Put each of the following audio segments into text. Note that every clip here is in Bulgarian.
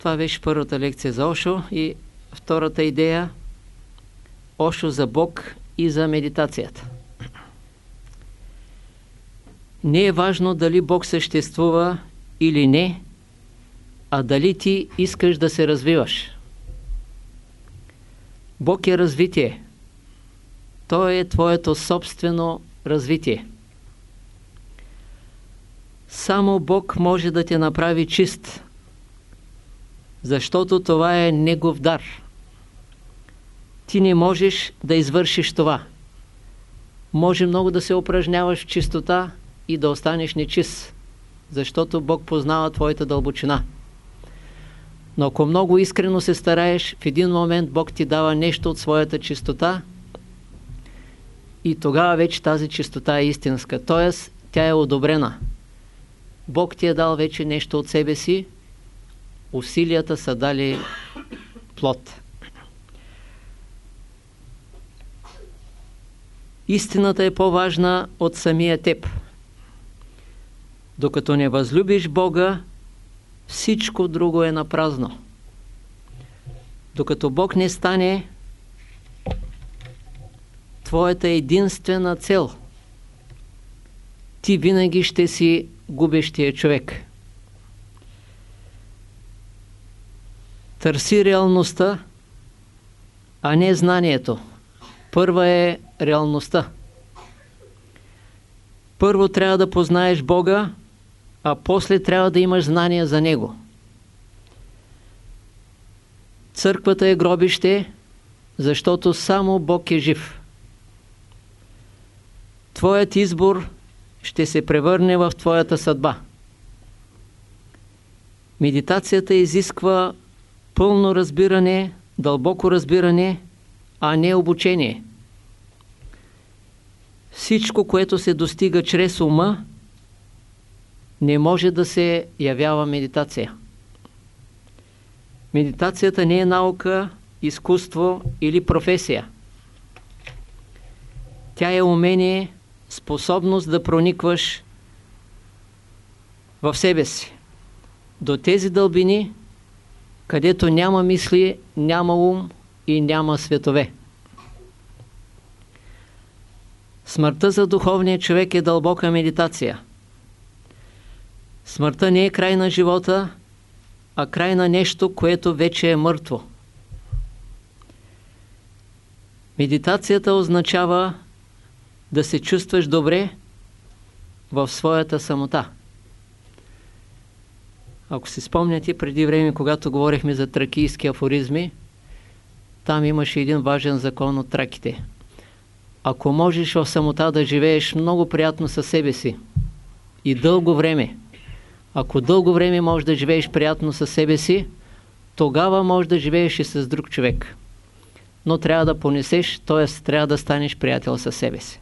Това беше първата лекция за Ошо и втората идея Ошо за Бог и за медитацията. Не е важно дали Бог съществува или не, а дали ти искаш да се развиваш. Бог е развитие. Той е твоето собствено развитие. Само Бог може да те направи чист, защото това е Негов дар. Ти не можеш да извършиш това. Може много да се упражняваш в чистота и да останеш нечист, защото Бог познава твоята дълбочина. Но ако много искрено се стараеш, в един момент Бог ти дава нещо от своята чистота и тогава вече тази чистота е истинска, т.е. тя е одобрена. Бог ти е дал вече нещо от себе си, усилията са дали плод. Истината е по-важна от самия теб. Докато не възлюбиш Бога, всичко друго е напразно. Докато Бог не стане твоята единствена цел, ти винаги ще си губещия човек. Търси реалността, а не знанието. Първа е реалността. Първо трябва да познаеш Бога, а после трябва да имаш знания за Него. Църквата е гробище, защото само Бог е жив. Твоят избор ще се превърне в твоята съдба. Медитацията изисква пълно разбиране, дълбоко разбиране, а не обучение. Всичко, което се достига чрез ума, не може да се явява медитация. Медитацията не е наука, изкуство или професия. Тя е умение, способност да проникваш в себе си. До тези дълбини, където няма мисли, няма ум и няма светове. Смъртта за духовния човек е дълбока медитация. Смъртта не е край на живота, а край на нещо, което вече е мъртво. Медитацията означава да се чувстваш добре в своята самота. Ако си спомняте, преди време, когато говорихме за тракийски афоризми, там имаше един важен закон от траките. Ако можеш в самота да живееш много приятно със себе си и дълго време, ако дълго време можеш да живееш приятно със себе си, тогава можеш да живееш и с друг човек. Но трябва да понесеш, т.е. трябва да станеш приятел със себе си.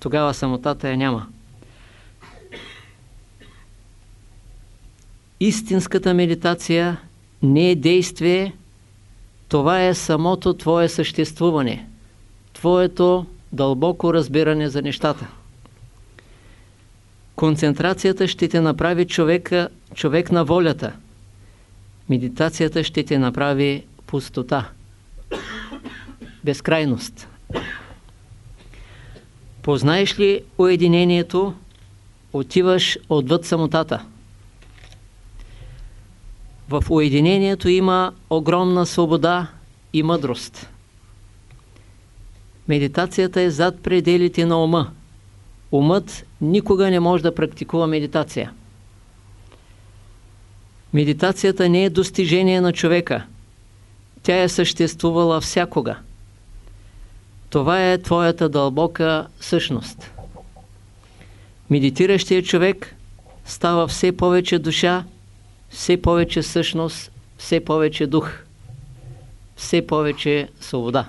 Тогава самотата я няма. Истинската медитация не е действие, това е самото твое съществуване, твоето дълбоко разбиране за нещата. Концентрацията ще те направи човека, човек на волята. Медитацията ще те направи пустота. Безкрайност. Познаеш ли уединението, отиваш отвъд самотата. В уединението има огромна свобода и мъдрост. Медитацията е зад пределите на ума. Умът никога не може да практикува медитация. Медитацията не е достижение на човека. Тя е съществувала всякога. Това е твоята дълбока същност. Медитиращият човек става все повече душа, все повече същност, все повече дух, все повече свобода.